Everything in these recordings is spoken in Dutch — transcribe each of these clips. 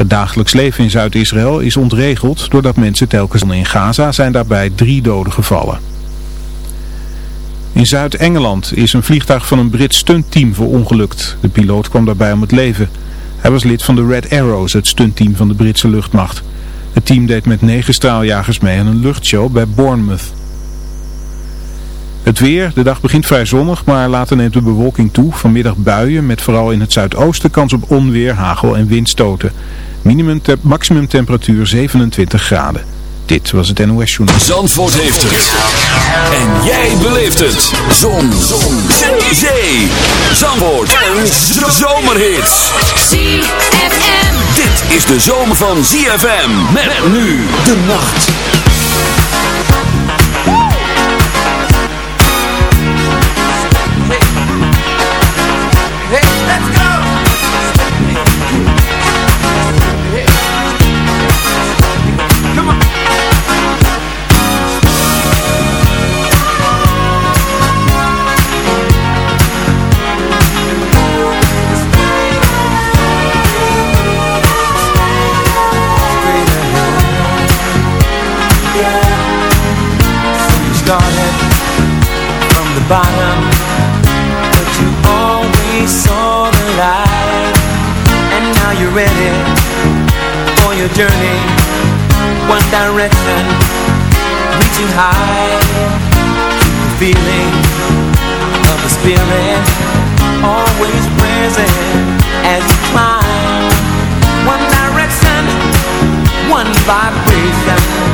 Het dagelijks leven in Zuid-Israël is ontregeld doordat mensen telkens in Gaza zijn daarbij drie doden gevallen. In Zuid-Engeland is een vliegtuig van een Brits stuntteam verongelukt. De piloot kwam daarbij om het leven. Hij was lid van de Red Arrows, het stuntteam van de Britse luchtmacht. Het team deed met negen straaljagers mee aan een luchtshow bij Bournemouth. Het weer, de dag begint vrij zonnig, maar later neemt de bewolking toe. Vanmiddag buien met vooral in het zuidoosten kans op onweer, hagel en windstoten. Minimum te maximum temperatuur 27 graden. Dit was het NOS Journal. Zandvoort heeft het. En jij beleeft het. Zon. Zon. Zee. Zee. Zandvoort. Een zomerhit. ZFM. Dit is de zomer van ZFM. Met nu de nacht. Direction, reaching high. The feeling of the spirit Always present as you climb. One direction, one vibration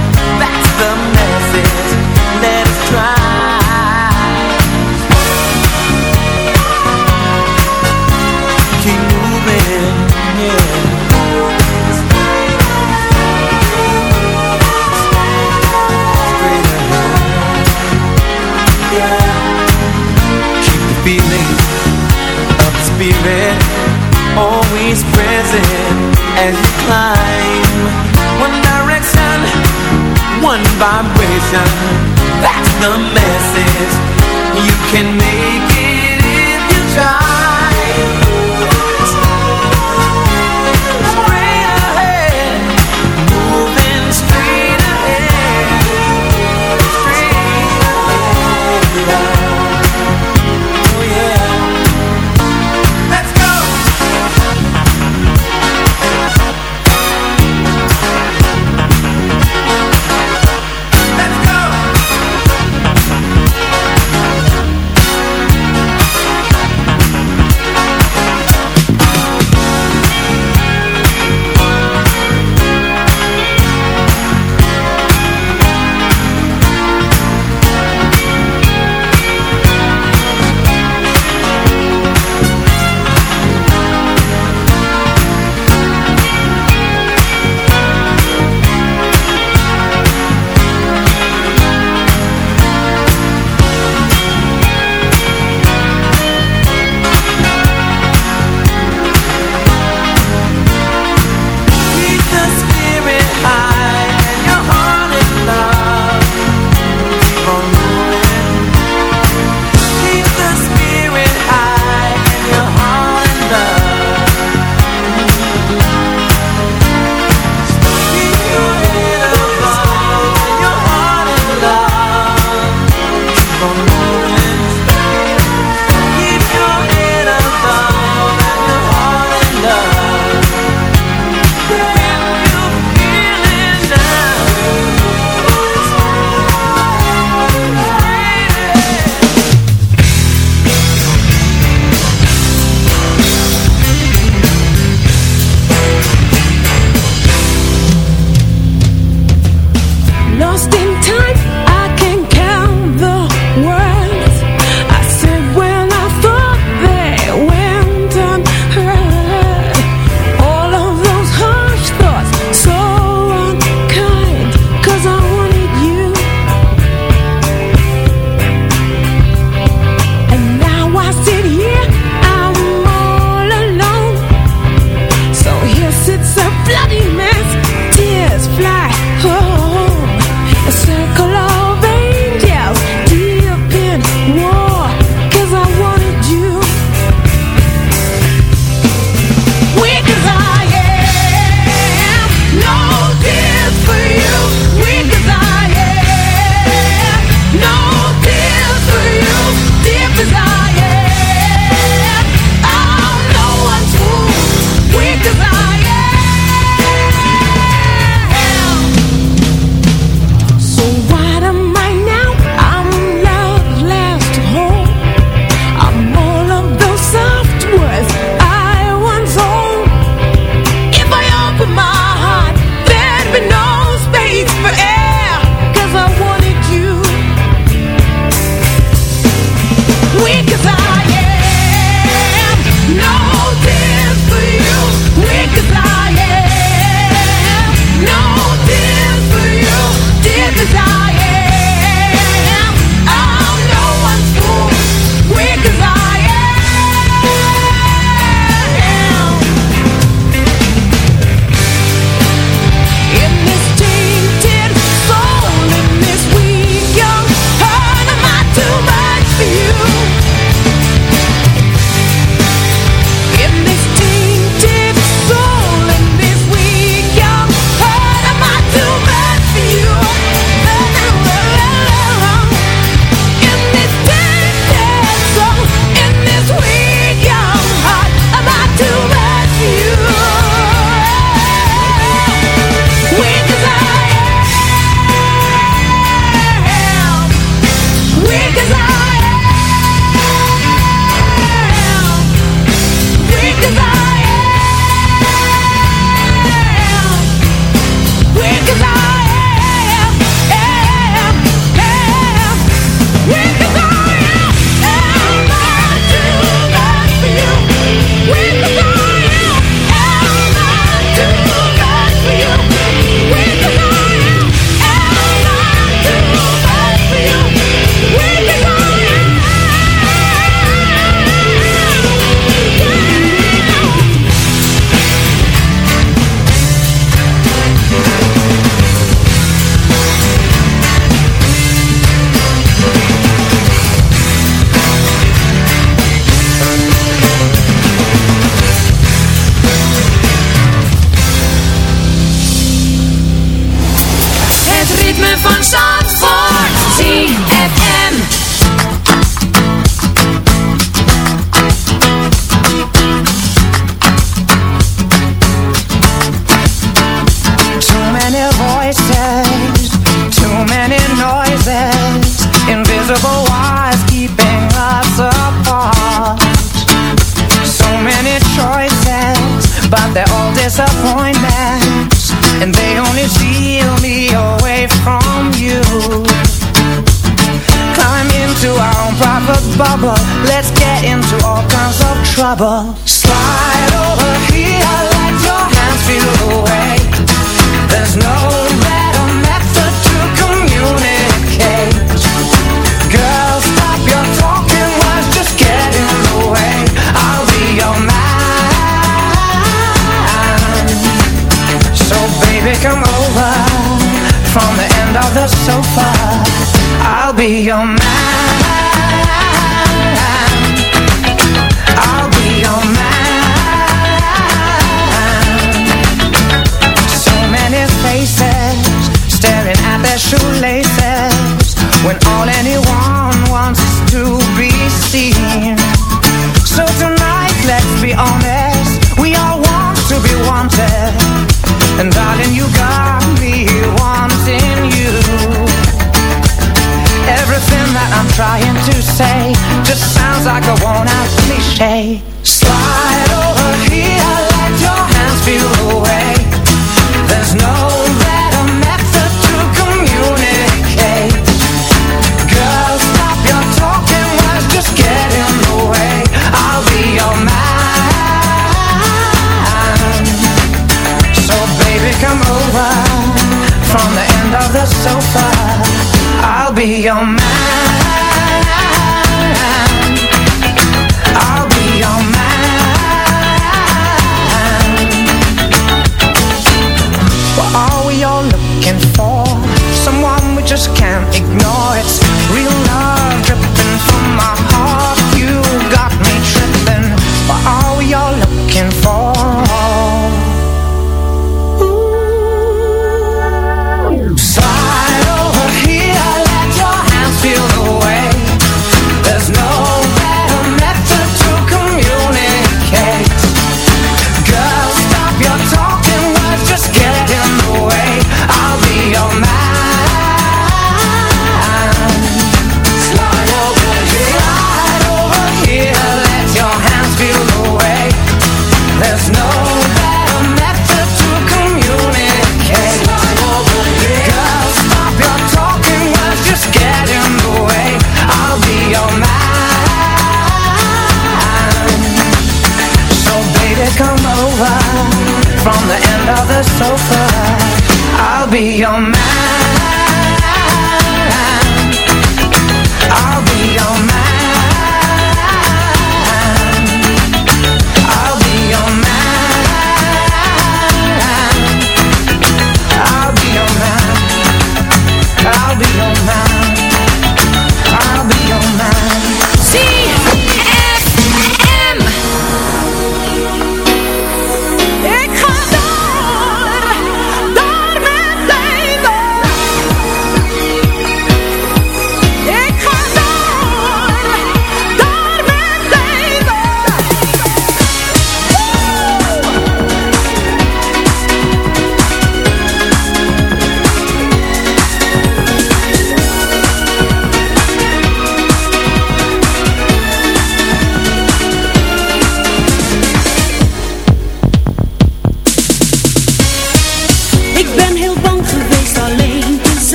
that's the message fun song.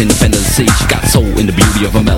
independence. She got soul in the beauty of her melody.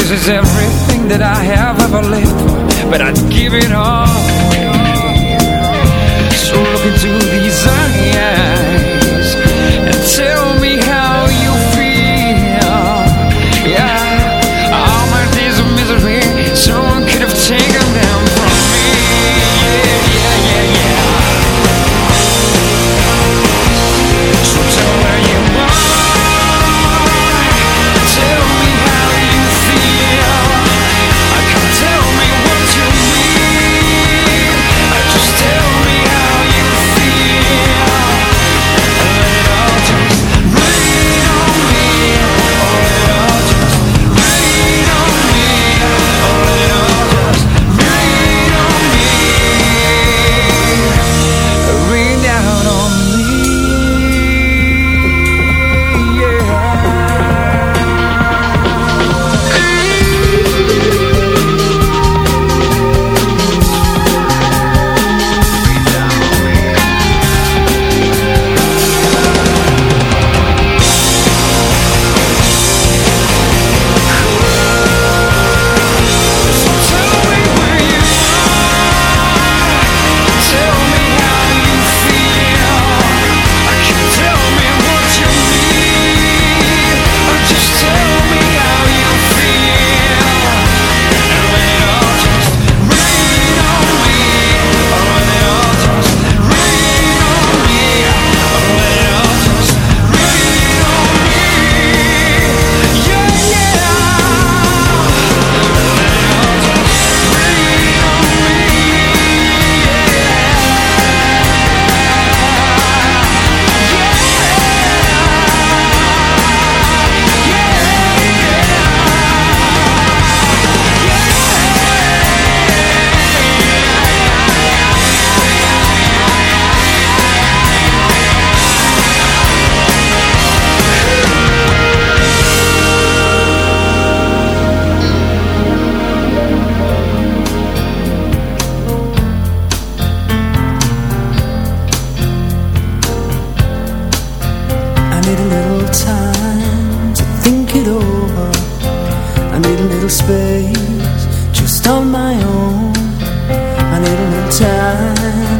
This is everything that I have ever lived for. But I'd give it all space just on my own. A little time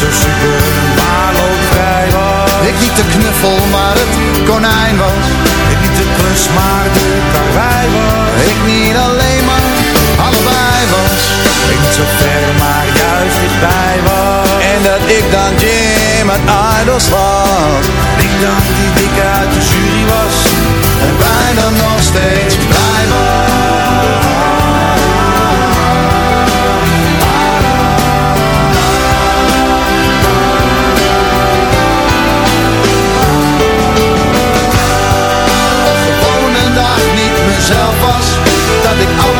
zo super, maar ook vrij was. Ik niet de knuffel, maar het konijn was. Ik niet de klus, maar de karwei was. Ik niet alleen, maar allebei was. Ik niet zo ver, maar juist dichtbij was. En dat ik dan Jim uit Idols was. Ik dan die dikke uit de jury was. En bijna nog steeds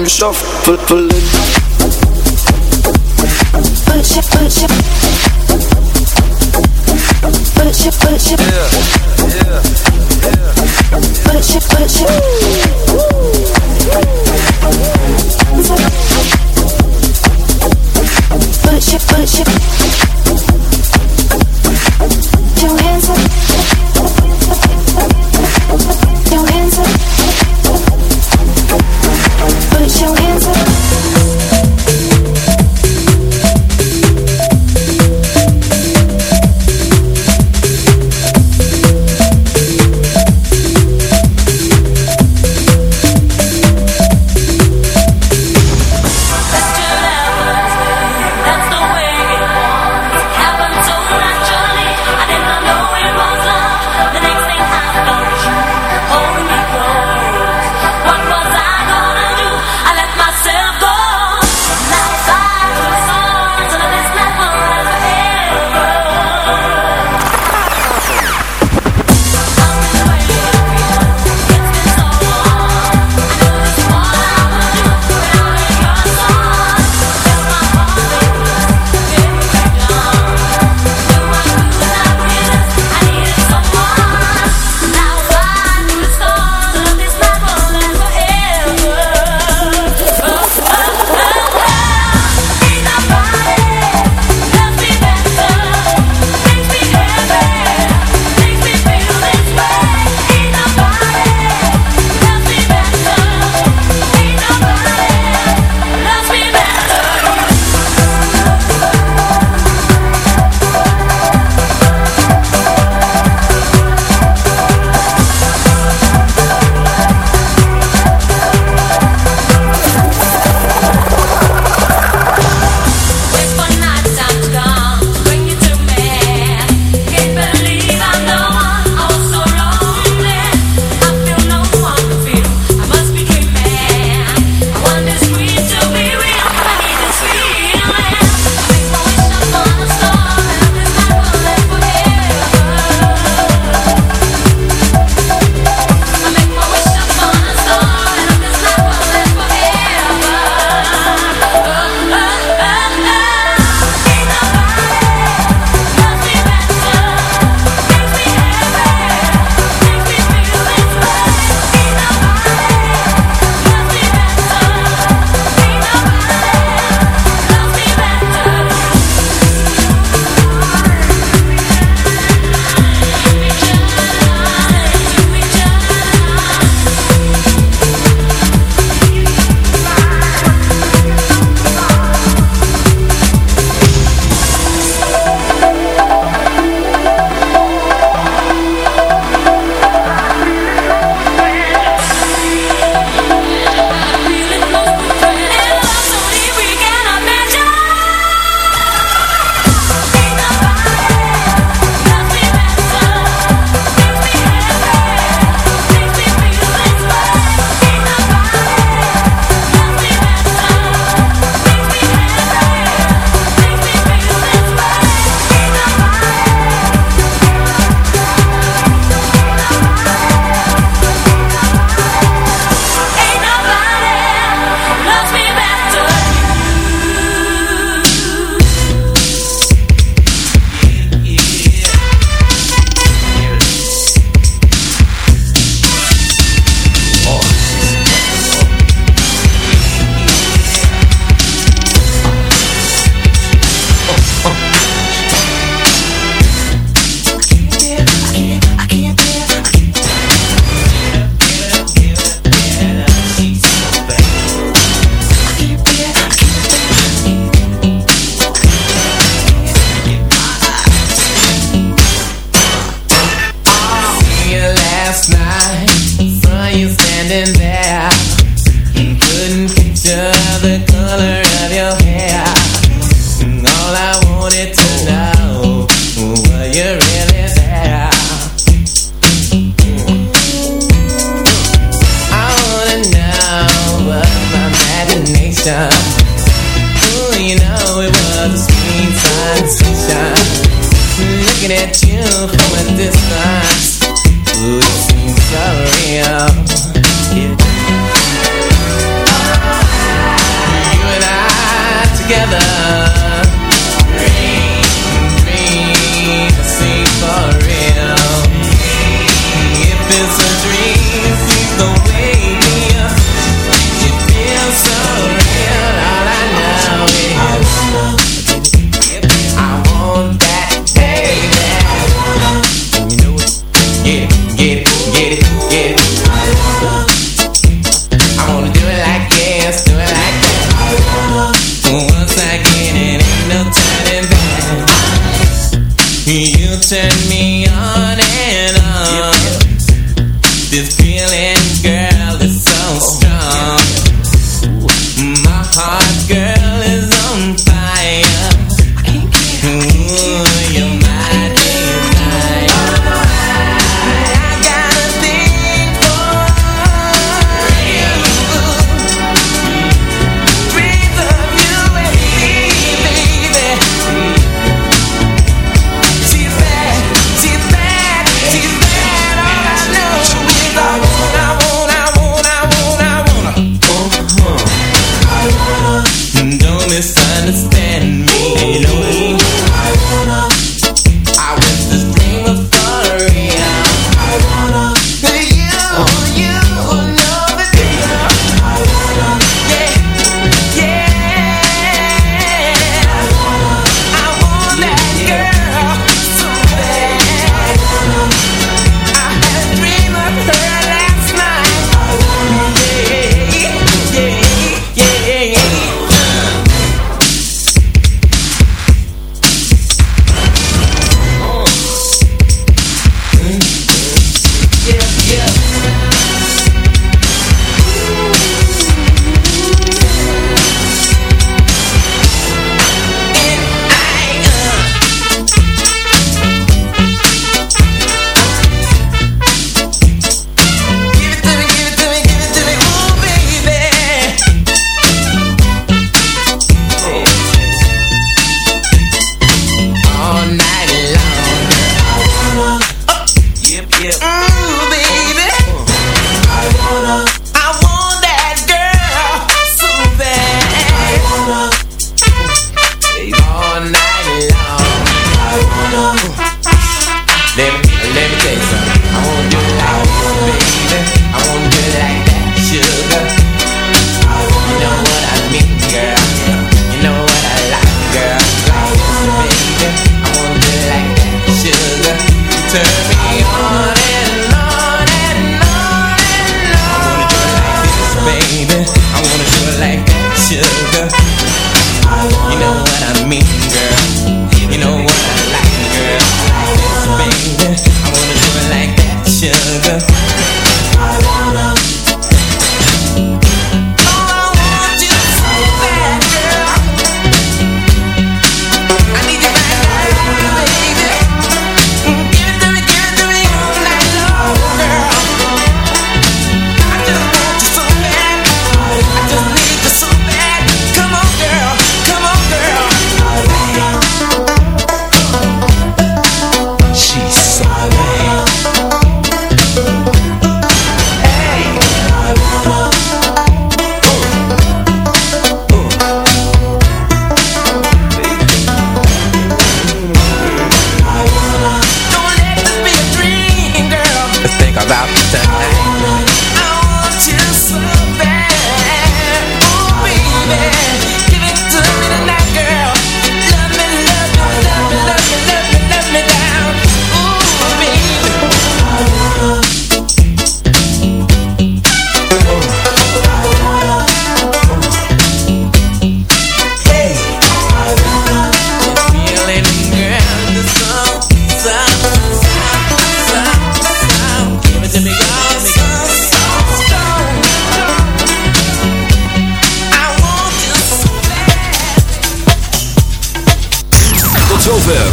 I'm shuffling Push your, put your Put your, put Yeah, yeah, yeah Put push put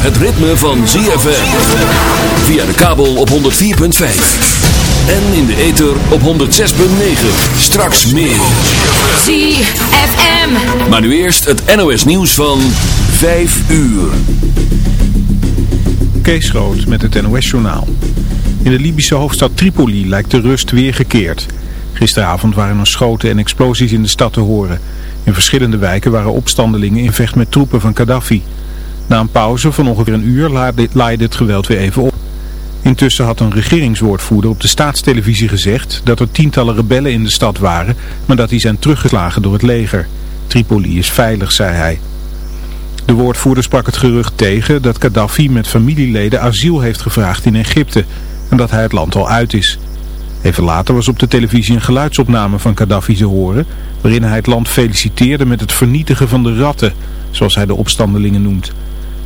Het ritme van ZFM. Via de kabel op 104.5. En in de ether op 106.9. Straks meer. ZFM. Maar nu eerst het NOS nieuws van 5 uur. Kees Groot met het NOS journaal. In de Libische hoofdstad Tripoli lijkt de rust weer gekeerd. Gisteravond waren er schoten en explosies in de stad te horen. In verschillende wijken waren opstandelingen in vecht met troepen van Gaddafi. Na een pauze van ongeveer een uur laaide het geweld weer even op. Intussen had een regeringswoordvoerder op de staatstelevisie gezegd dat er tientallen rebellen in de stad waren, maar dat die zijn teruggeslagen door het leger. Tripoli is veilig, zei hij. De woordvoerder sprak het gerucht tegen dat Gaddafi met familieleden asiel heeft gevraagd in Egypte en dat hij het land al uit is. Even later was op de televisie een geluidsopname van Gaddafi te horen, waarin hij het land feliciteerde met het vernietigen van de ratten, zoals hij de opstandelingen noemt.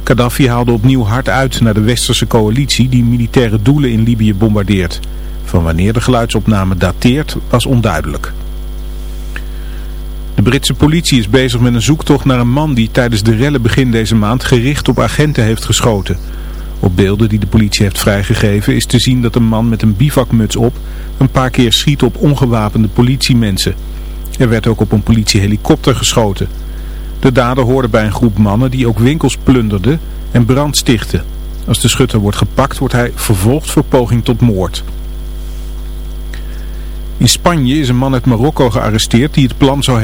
Gaddafi haalde opnieuw hard uit naar de westerse coalitie die militaire doelen in Libië bombardeert. Van wanneer de geluidsopname dateert was onduidelijk. De Britse politie is bezig met een zoektocht naar een man die tijdens de rellen begin deze maand gericht op agenten heeft geschoten. Op beelden die de politie heeft vrijgegeven is te zien dat een man met een bivakmuts op een paar keer schiet op ongewapende politiemensen. Er werd ook op een politiehelikopter geschoten. De dader hoorde bij een groep mannen die ook winkels plunderden en brand stichtten. Als de schutter wordt gepakt wordt hij vervolgd voor poging tot moord. In Spanje is een man uit Marokko gearresteerd die het plan zou hebben